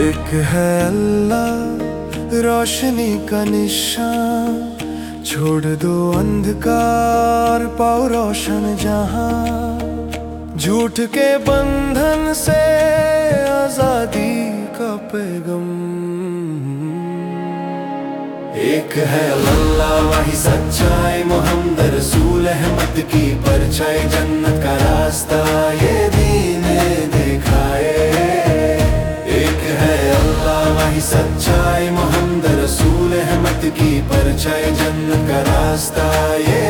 एक है अल्लाह, रोशनी का निशान। छोड़ दो अंधकार, पाओ रोशन जहाँ। झूठ के बंधन से आज़ादी का पैगम। एक है अल्लाह, वही सच्चाई, मोहम्मद रसूल अहमद की परछाई, जन्नत का रास्ता। ये वही सच्चाई मोहम्मद रसूल अहमद की परछाई जन्नत का रास्ता ये